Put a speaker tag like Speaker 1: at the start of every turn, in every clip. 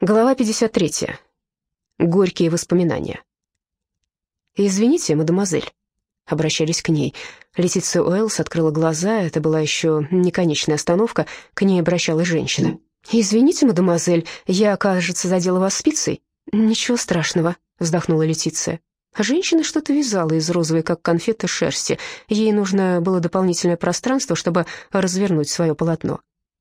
Speaker 1: Глава 53. Горькие воспоминания. «Извините, мадемуазель», — обращались к ней. Летиция Уэллс открыла глаза, это была еще не конечная остановка, к ней обращалась женщина. «Извините, мадемуазель, я, кажется, задела вас спицей». «Ничего страшного», — вздохнула Летиция. Женщина что-то вязала из розовой, как конфеты, шерсти. Ей нужно было дополнительное пространство, чтобы развернуть свое полотно.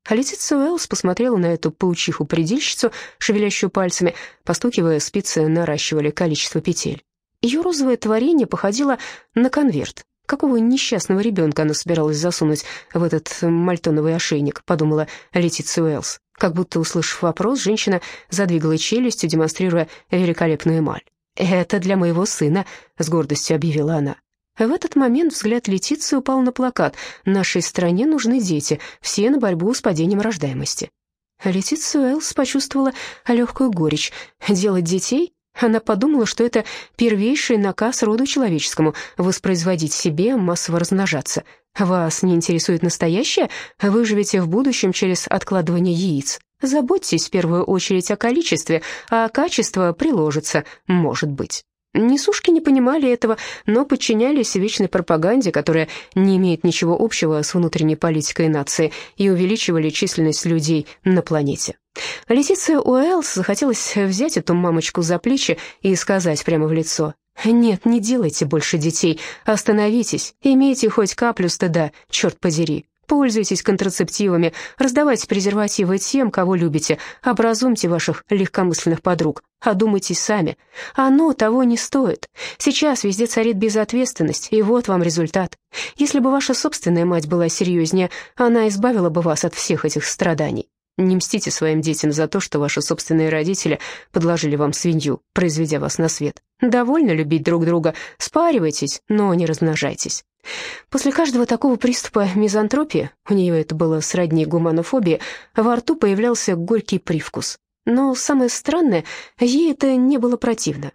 Speaker 1: А Уэллс посмотрела на эту паучиху-предельщицу, шевелящую пальцами, постукивая спицы, наращивали количество петель. Ее розовое творение походило на конверт. Какого несчастного ребенка она собиралась засунуть в этот мальтоновый ошейник, подумала Летиция Уэллс. Как будто, услышав вопрос, женщина задвигала челюстью, демонстрируя великолепную эмаль. «Это для моего сына», — с гордостью объявила она. В этот момент взгляд Летиции упал на плакат «Нашей стране нужны дети, все на борьбу с падением рождаемости». Летиция Уэллс почувствовала легкую горечь. Делать детей? Она подумала, что это первейший наказ роду человеческому — воспроизводить себе, массово размножаться. Вас не интересует настоящее? Вы живете в будущем через откладывание яиц. Заботьтесь в первую очередь о количестве, а качество приложится, может быть. Несушки не понимали этого, но подчинялись вечной пропаганде, которая не имеет ничего общего с внутренней политикой нации, и увеличивали численность людей на планете. Летиция Уэллс захотелось взять эту мамочку за плечи и сказать прямо в лицо, «Нет, не делайте больше детей, остановитесь, имейте хоть каплю стыда, черт подери, Пользуйтесь контрацептивами, раздавайте презервативы тем, кого любите, образумьте ваших легкомысленных подруг, одумайтесь сами. Оно того не стоит. Сейчас везде царит безответственность, и вот вам результат. Если бы ваша собственная мать была серьезнее, она избавила бы вас от всех этих страданий. Не мстите своим детям за то, что ваши собственные родители подложили вам свинью, произведя вас на свет. Довольно любить друг друга, спаривайтесь, но не размножайтесь. После каждого такого приступа мизантропии, у нее это было сродни гуманофобии, во рту появлялся горький привкус. Но самое странное, ей это не было противно.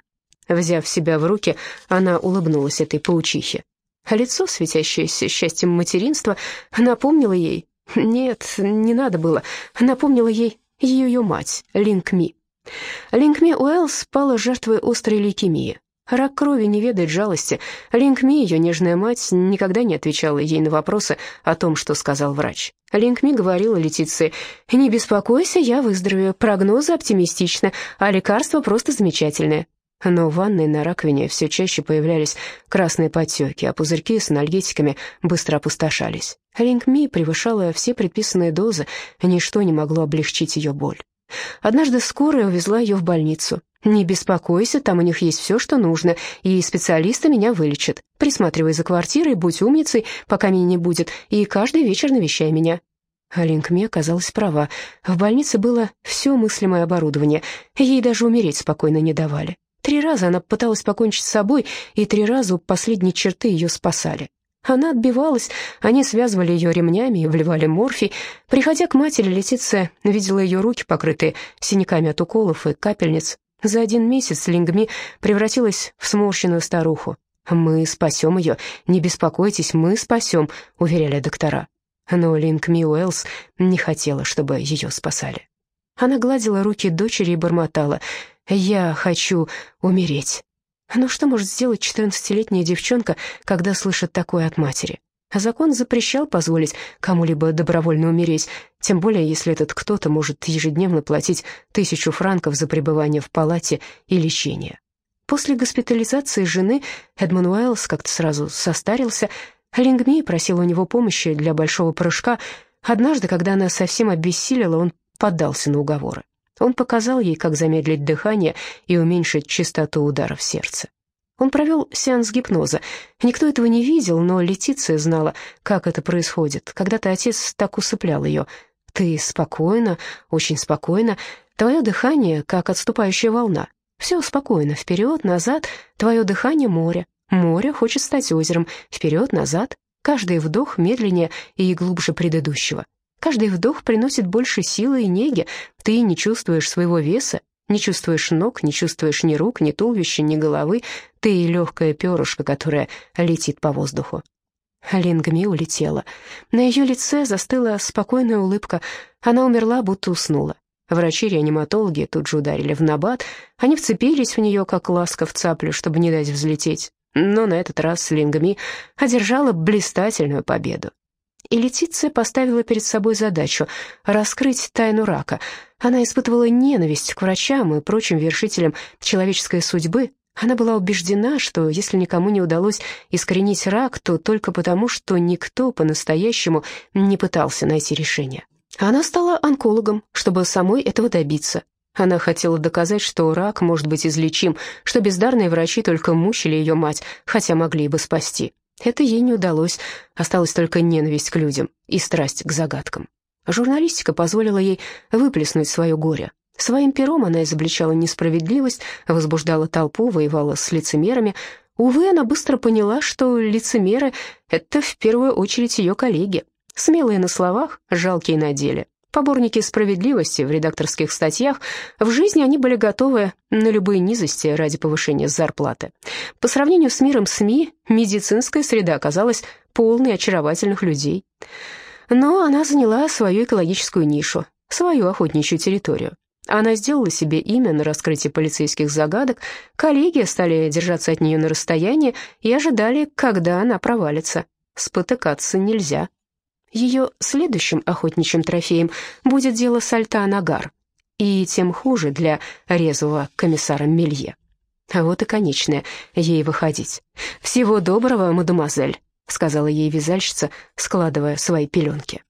Speaker 1: Взяв себя в руки, она улыбнулась этой паучихе. Лицо, светящееся счастьем материнства, напомнило ей... Нет, не надо было. Напомнило ей ее мать, Линкми. Линкми Уэллс пала жертвой острой лейкемии. Рак крови не ведает жалости. Линкми, ее нежная мать, никогда не отвечала ей на вопросы о том, что сказал врач. Линкми говорила Летиции, «Не беспокойся, я выздоровею, прогнозы оптимистичны, а лекарства просто замечательные». Но в ванной на раковине все чаще появлялись красные подтеки, а пузырьки с анальгетиками быстро опустошались. Линкми превышала все предписанные дозы, ничто не могло облегчить ее боль. Однажды скорая увезла ее в больницу. «Не беспокойся, там у них есть все, что нужно, и специалисты меня вылечат. Присматривай за квартирой, будь умницей, пока меня не будет, и каждый вечер навещай меня». Алинкме оказалась права. В больнице было все мыслимое оборудование. Ей даже умереть спокойно не давали. Три раза она пыталась покончить с собой, и три раза у последней черты ее спасали. Она отбивалась, они связывали ее ремнями и вливали морфий. Приходя к матери, Летиция видела ее руки, покрытые синяками от уколов и капельниц. За один месяц Лингми превратилась в сморщенную старуху. «Мы спасем ее, не беспокойтесь, мы спасем», — уверяли доктора. Но Лингми Уэллс не хотела, чтобы ее спасали. Она гладила руки дочери и бормотала «Я хочу умереть». Но что может сделать четырнадцатилетняя девчонка, когда слышит такое от матери? Закон запрещал позволить кому-либо добровольно умереть, тем более если этот кто-то может ежедневно платить тысячу франков за пребывание в палате и лечение. После госпитализации жены Эдмон Уэллс как-то сразу состарился. Лингми просил у него помощи для большого прыжка. Однажды, когда она совсем обессилила, он поддался на уговоры. Он показал ей, как замедлить дыхание и уменьшить частоту ударов сердца. Он провел сеанс гипноза. Никто этого не видел, но Летиция знала, как это происходит. Когда-то отец так усыплял ее. «Ты спокойно, очень спокойно. Твое дыхание, как отступающая волна. Все спокойно, вперед, назад. Твое дыхание — море. Море хочет стать озером. Вперед, назад. Каждый вдох медленнее и глубже предыдущего. Каждый вдох приносит больше силы и неги. Ты не чувствуешь своего веса, не чувствуешь ног, не чувствуешь ни рук, ни туловища, ни головы. Ты легкое перышко, которое летит по воздуху. Лингми улетела. На ее лице застыла спокойная улыбка. Она умерла, будто уснула. Врачи-реаниматологи тут же ударили в набат. Они вцепились в нее, как ласка в цаплю, чтобы не дать взлететь. Но на этот раз Лингми одержала блистательную победу. И Летиция поставила перед собой задачу — раскрыть тайну рака. Она испытывала ненависть к врачам и прочим вершителям человеческой судьбы. Она была убеждена, что если никому не удалось искоренить рак, то только потому, что никто по-настоящему не пытался найти решение. Она стала онкологом, чтобы самой этого добиться. Она хотела доказать, что рак может быть излечим, что бездарные врачи только мучили ее мать, хотя могли бы спасти. Это ей не удалось, осталась только ненависть к людям и страсть к загадкам. Журналистика позволила ей выплеснуть свое горе. Своим пером она изобличала несправедливость, возбуждала толпу, воевала с лицемерами. Увы, она быстро поняла, что лицемеры — это в первую очередь ее коллеги. Смелые на словах, жалкие на деле. Поборники справедливости в редакторских статьях, в жизни они были готовы на любые низости ради повышения зарплаты. По сравнению с миром СМИ, медицинская среда оказалась полной очаровательных людей. Но она заняла свою экологическую нишу, свою охотничью территорию. Она сделала себе имя на раскрытии полицейских загадок, коллеги стали держаться от нее на расстоянии и ожидали, когда она провалится. Спотыкаться нельзя. Ее следующим охотничьим трофеем будет дело Сальта Нагар, и тем хуже для резвого комиссара Мелье. А вот и конечное ей выходить. «Всего доброго, мадемуазель», — сказала ей вязальщица, складывая свои пеленки.